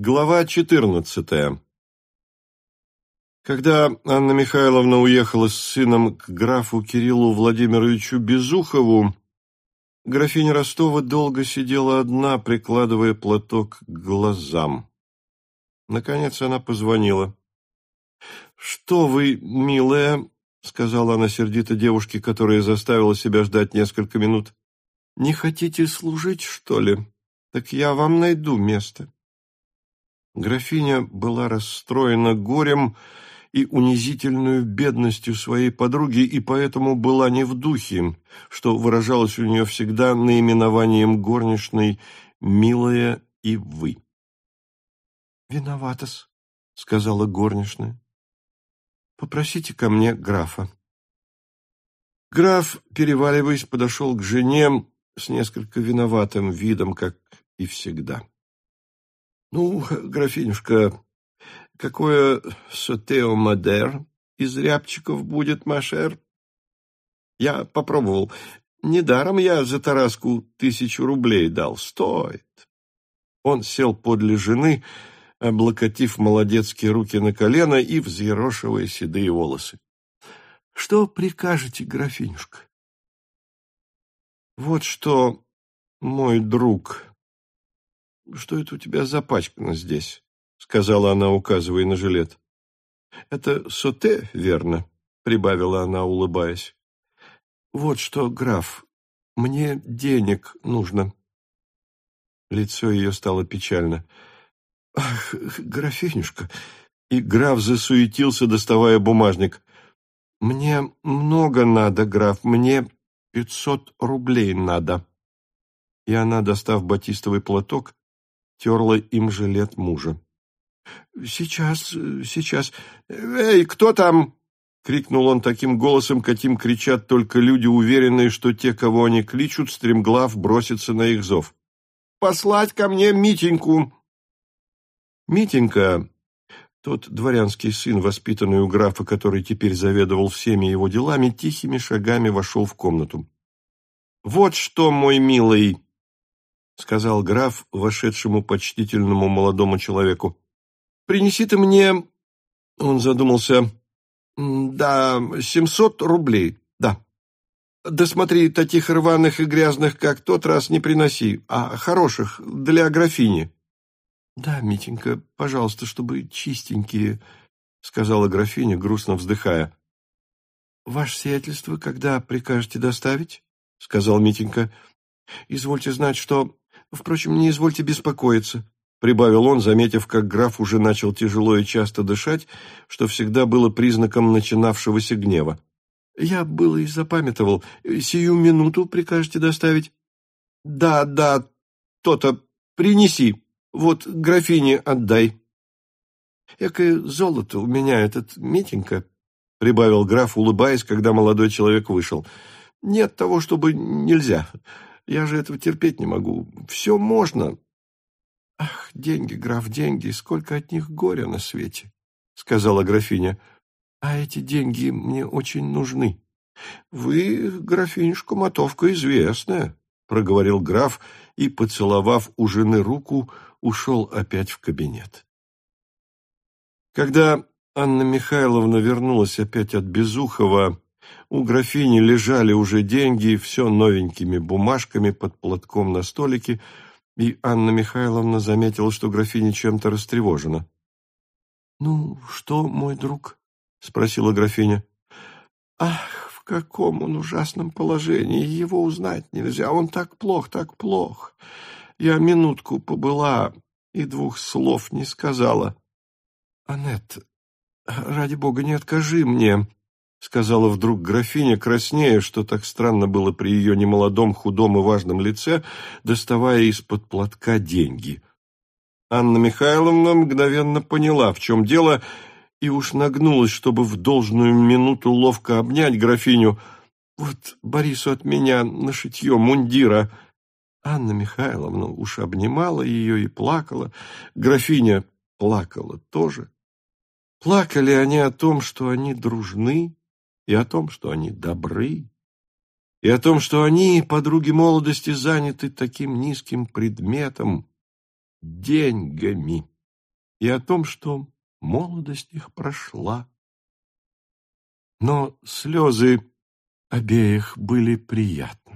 Глава 14. Когда Анна Михайловна уехала с сыном к графу Кириллу Владимировичу Безухову, графиня Ростова долго сидела одна, прикладывая платок к глазам. Наконец она позвонила. «Что вы, милая?» — сказала она сердито девушке, которая заставила себя ждать несколько минут. «Не хотите служить, что ли? Так я вам найду место». Графиня была расстроена горем и унизительную бедностью своей подруги, и поэтому была не в духе, что выражалось у нее всегда наименованием горничной «милая и вы». «Виновата-с», — сказала горничная. «Попросите ко мне графа». Граф, переваливаясь, подошел к жене с несколько виноватым видом, как и всегда. Ну, графинюшка, какое сотео модер из рябчиков будет, Машер? Я попробовал. Недаром я за Тараску тысячу рублей дал. Стоит. Он сел подле жены, облокотив молодецкие руки на колено и взъерошивая седые волосы. — Что прикажете, графинюшка? — Вот что, мой друг, что это у тебя запачкано здесь? — сказала она, указывая на жилет. — Это соте, верно? — прибавила она, улыбаясь. — Вот что, граф, мне денег нужно. Лицо ее стало печально. — Ах, графинюшка! И граф засуетился, доставая бумажник. — Мне много надо, граф, мне пятьсот рублей надо. И она, достав батистовый платок, терла им жилет мужа. «Сейчас, сейчас. Эй, кто там?» — крикнул он таким голосом, каким кричат только люди, уверенные, что те, кого они кличут, стремглав бросятся на их зов. «Послать ко мне Митеньку!» Митенька, тот дворянский сын, воспитанный у графа, который теперь заведовал всеми его делами, тихими шагами вошел в комнату. «Вот что, мой милый!» — сказал граф вошедшему почтительному молодому человеку. — Принеси ты мне... Он задумался. — Да, семьсот рублей, да. Да смотри, таких рваных и грязных, как тот раз, не приноси, а хороших, для графини. — Да, Митенька, пожалуйста, чтобы чистенькие, — сказала графиня, грустно вздыхая. — Ваше сиятельство, когда прикажете доставить? — сказал Митенька. — Извольте знать, что Впрочем, не извольте беспокоиться, — прибавил он, заметив, как граф уже начал тяжело и часто дышать, что всегда было признаком начинавшегося гнева. — Я было и запамятовал. Сию минуту прикажете доставить? — Да, да, то-то. Принеси. Вот графине отдай. — Экое золото у меня этот Митенька, — прибавил граф, улыбаясь, когда молодой человек вышел. — Нет того, чтобы нельзя. Я же этого терпеть не могу. Все можно. Ах, деньги, граф, деньги, сколько от них горя на свете, сказала графиня. А эти деньги мне очень нужны. Вы, графинюшка, мотовка известная, проговорил граф и, поцеловав у жены руку, ушел опять в кабинет. Когда Анна Михайловна вернулась опять от Безухова, у графини лежали уже деньги, все новенькими бумажками под платком на столике, и Анна Михайловна заметила, что графиня чем-то растревожена. — Ну, что, мой друг? — спросила графиня. — Ах, в каком он ужасном положении! Его узнать нельзя, он так плох, так плох. Я минутку побыла и двух слов не сказала. — Аннет, ради бога, не откажи мне, — сказала вдруг графиня, краснея, что так странно было при ее немолодом, худом и важном лице, доставая из-под платка деньги. Анна Михайловна мгновенно поняла, в чем дело, и уж нагнулась, чтобы в должную минуту ловко обнять графиню. «Вот Борису от меня на шитье мундира». Анна Михайловна уж обнимала ее и плакала. Графиня плакала тоже. Плакали они о том, что они дружны, и о том, что они добры, и о том, что они, подруги молодости, заняты таким низким предметом – деньгами. и о том, что молодость их прошла. Но слезы обеих были приятны.